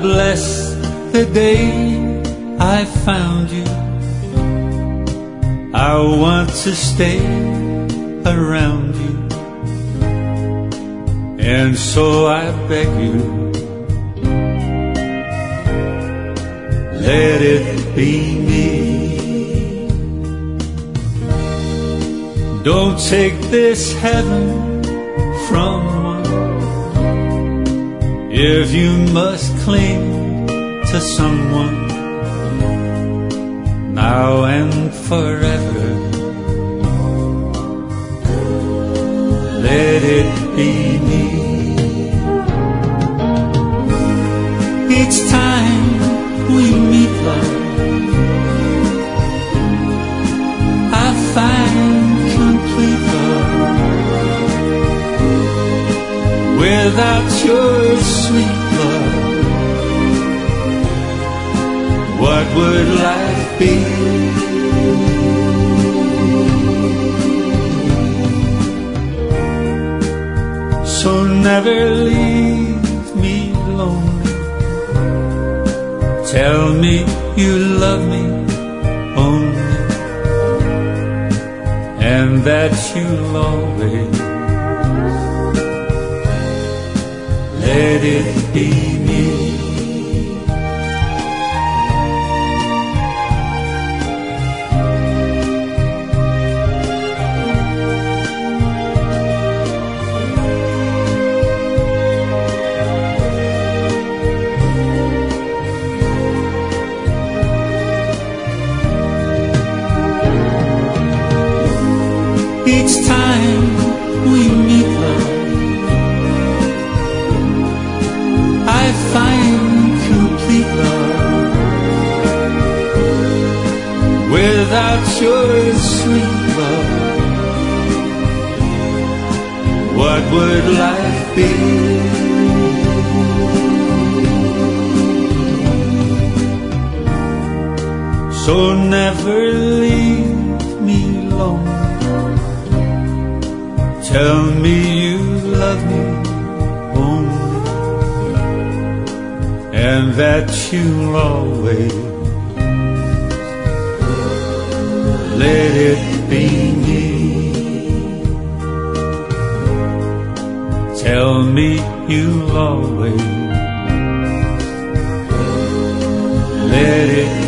bless the day I found you. I want to stay around you. And so I beg you, let it be me. Don't take this heaven from. If you must cling to someone now and forever, let it be me. Each time we meet, love, Without your sweet love, what would life be? So never leave me lonely. Tell me you love me only, and that you'll always let it be me. Each time find complete love. Without your sweet love, what would life be? So never leave me lonely. Tell me you love me and that you'll always let it be me. Tell me you'll always let it